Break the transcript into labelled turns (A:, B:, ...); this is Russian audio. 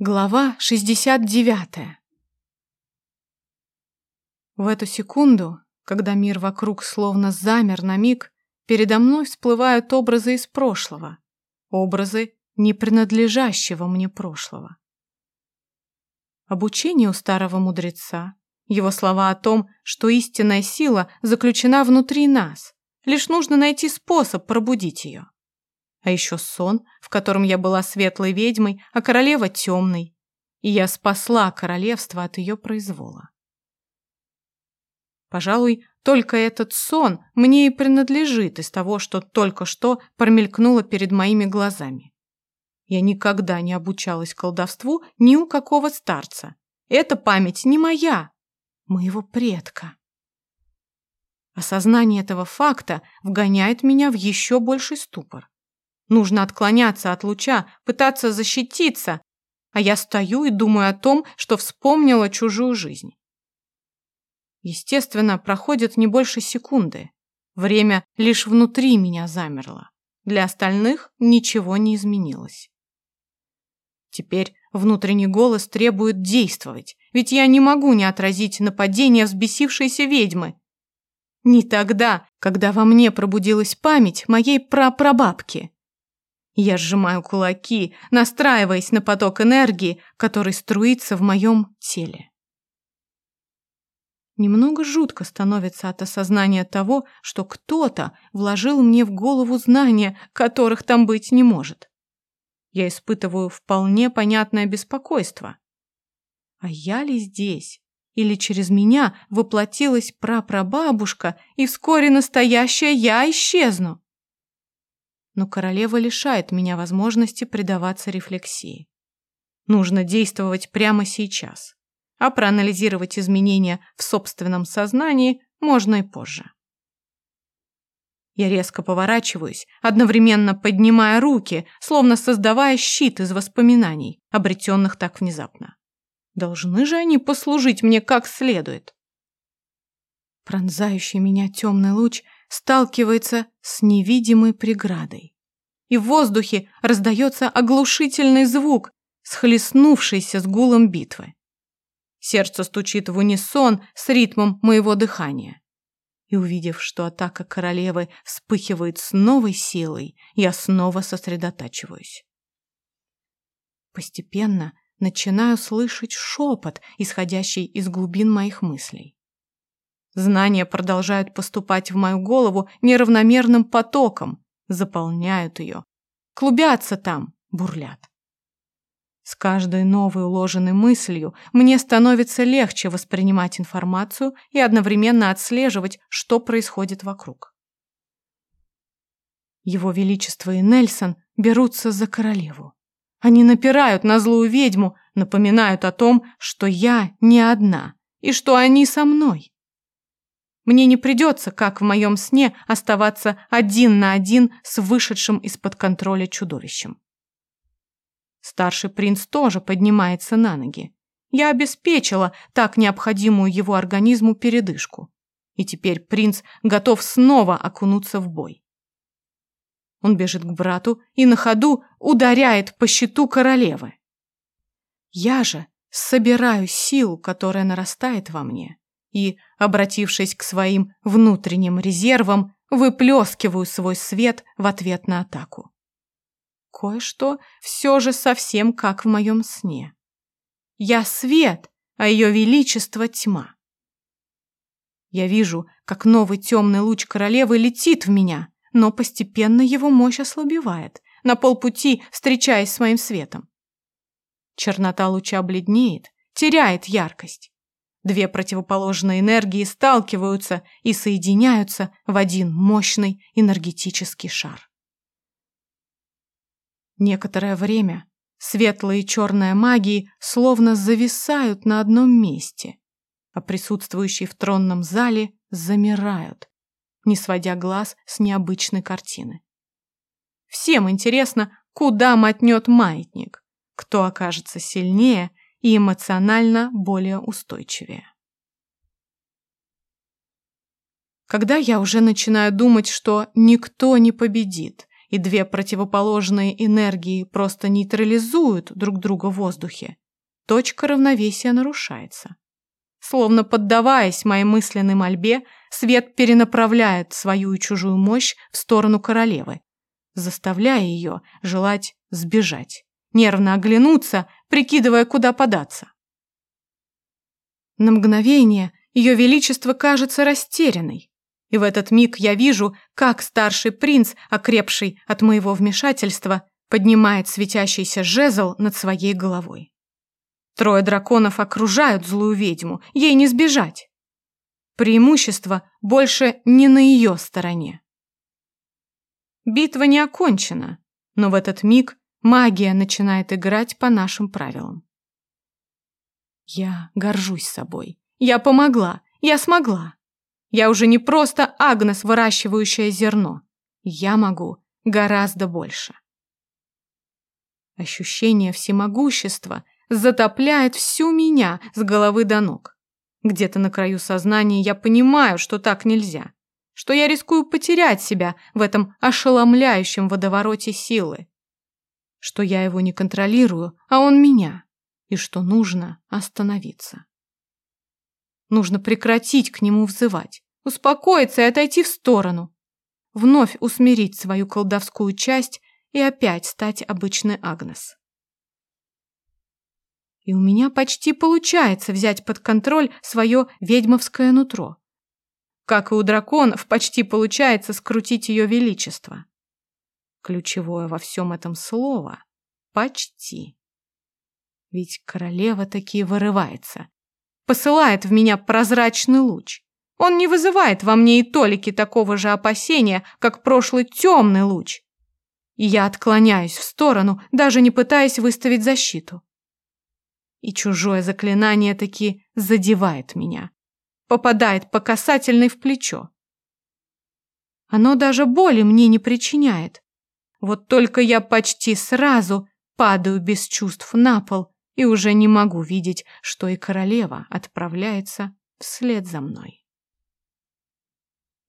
A: Глава 69. В эту секунду, когда мир вокруг словно замер на миг, передо мной всплывают образы из прошлого, образы не принадлежащего мне прошлого. Обучение у старого мудреца, его слова о том, что истинная сила заключена внутри нас, лишь нужно найти способ пробудить ее. А еще сон, в котором я была светлой ведьмой, а королева темной. И я спасла королевство от ее произвола. Пожалуй, только этот сон мне и принадлежит из того, что только что промелькнуло перед моими глазами. Я никогда не обучалась колдовству ни у какого старца. Эта память не моя, моего предка. Осознание этого факта вгоняет меня в еще больший ступор. Нужно отклоняться от луча, пытаться защититься, а я стою и думаю о том, что вспомнила чужую жизнь. Естественно, проходит не больше секунды. Время лишь внутри меня замерло. Для остальных ничего не изменилось. Теперь внутренний голос требует действовать, ведь я не могу не отразить нападение взбесившейся ведьмы. Не тогда, когда во мне пробудилась память моей прапрабабки. Я сжимаю кулаки, настраиваясь на поток энергии, который струится в моем теле. Немного жутко становится от осознания того, что кто-то вложил мне в голову знания, которых там быть не может. Я испытываю вполне понятное беспокойство. А я ли здесь? Или через меня воплотилась прапрабабушка, и вскоре настоящая я исчезну? Но королева лишает меня возможности предаваться рефлексии. Нужно действовать прямо сейчас, а проанализировать изменения в собственном сознании можно и позже. Я резко поворачиваюсь, одновременно поднимая руки, словно создавая щит из воспоминаний, обретенных так внезапно. Должны же они послужить мне как следует. Пронзающий меня темный луч сталкивается с невидимой преградой. И в воздухе раздается оглушительный звук, схлестнувшийся с гулом битвы. Сердце стучит в унисон с ритмом моего дыхания. И увидев, что атака королевы вспыхивает с новой силой, я снова сосредотачиваюсь. Постепенно начинаю слышать шепот, исходящий из глубин моих мыслей. Знания продолжают поступать в мою голову неравномерным потоком, заполняют ее, клубятся там, бурлят. С каждой новой уложенной мыслью мне становится легче воспринимать информацию и одновременно отслеживать, что происходит вокруг. Его Величество и Нельсон берутся за королеву. Они напирают на злую ведьму, напоминают о том, что я не одна и что они со мной. Мне не придется, как в моем сне, оставаться один на один с вышедшим из-под контроля чудовищем. Старший принц тоже поднимается на ноги. Я обеспечила так необходимую его организму передышку. И теперь принц готов снова окунуться в бой. Он бежит к брату и на ходу ударяет по щиту королевы. Я же собираю силу, которая нарастает во мне, и, обратившись к своим внутренним резервам, выплескиваю свой свет в ответ на атаку. Кое-что все же совсем как в моем сне. Я свет, а ее величество тьма. Я вижу, как новый темный луч королевы летит в меня, но постепенно его мощь ослабевает, на полпути встречаясь с моим светом. Чернота луча бледнеет, теряет яркость. Две противоположные энергии сталкиваются и соединяются в один мощный энергетический шар. Некоторое время светлая и черная магии словно зависают на одном месте, а присутствующие в тронном зале замирают, не сводя глаз с необычной картины. Всем интересно, куда мотнет маятник, кто окажется сильнее – и эмоционально более устойчивее. Когда я уже начинаю думать, что никто не победит, и две противоположные энергии просто нейтрализуют друг друга в воздухе, точка равновесия нарушается. Словно поддаваясь моей мысленной мольбе, свет перенаправляет свою и чужую мощь в сторону королевы, заставляя ее желать сбежать, нервно оглянуться, прикидывая, куда податься. На мгновение ее величество кажется растерянной, и в этот миг я вижу, как старший принц, окрепший от моего вмешательства, поднимает светящийся жезл над своей головой. Трое драконов окружают злую ведьму, ей не сбежать. Преимущество больше не на ее стороне. Битва не окончена, но в этот миг магия начинает играть по нашим правилам. Я горжусь собой. Я помогла, я смогла. Я уже не просто Агнес, выращивающая зерно. Я могу гораздо больше. Ощущение всемогущества затопляет всю меня с головы до ног. Где-то на краю сознания я понимаю, что так нельзя, что я рискую потерять себя в этом ошеломляющем водовороте силы, что я его не контролирую, а он меня, и что нужно остановиться. Нужно прекратить к нему взывать, успокоиться и отойти в сторону, вновь усмирить свою колдовскую часть и опять стать обычной Агнес. И у меня почти получается взять под контроль свое ведьмовское нутро. Как и у драконов, почти получается скрутить ее величество. Ключевое во всем этом слово — почти. Ведь королева таки вырывается, посылает в меня прозрачный луч. Он не вызывает во мне и толики такого же опасения, как прошлый темный луч. И я отклоняюсь в сторону, даже не пытаясь выставить защиту и чужое заклинание таки задевает меня. Попадает по касательной в плечо. Оно даже боли мне не причиняет. Вот только я почти сразу падаю без чувств на пол и уже не могу видеть, что и королева отправляется вслед за мной.